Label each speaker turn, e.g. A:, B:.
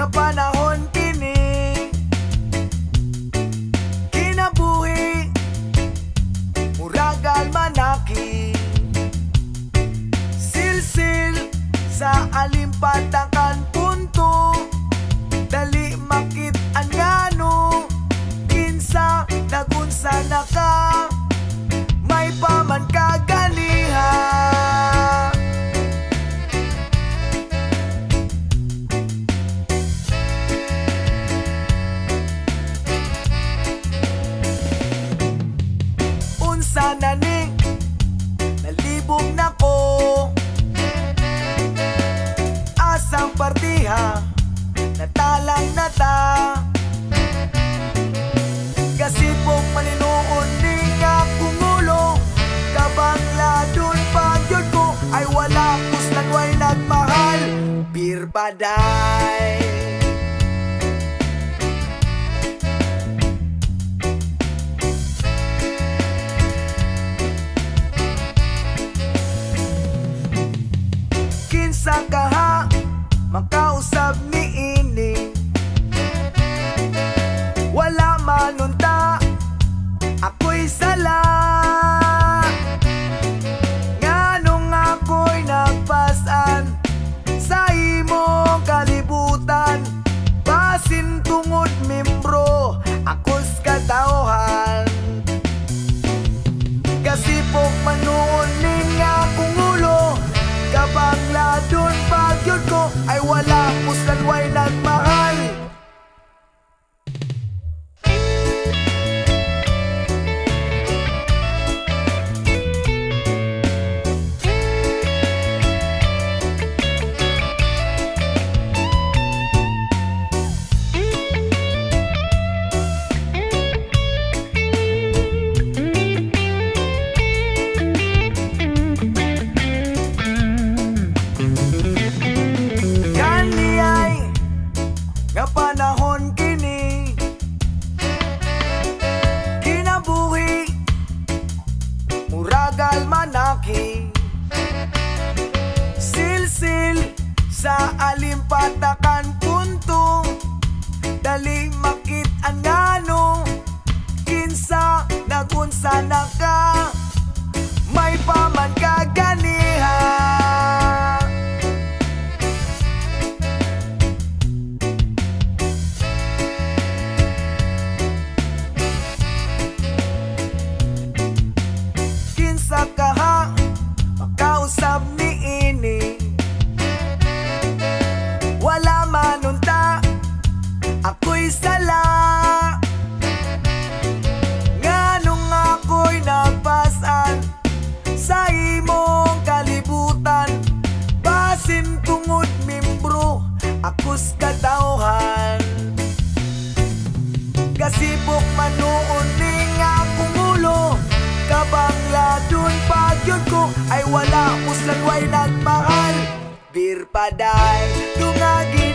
A: nga kini. Kinabuhi murag almanaki silsil sa alimpatang baday Kinsa kaha makausab ni ay wala po sa alimpatak sala Nga nung ako'y napasan Sa imong kalibutan? Basin tungod mimbro Akus katauhan Kasipok manuon ning akong ulo Kabangladon pagyon ko Ay wala uslanway nagmahal. Beer paday, tungagi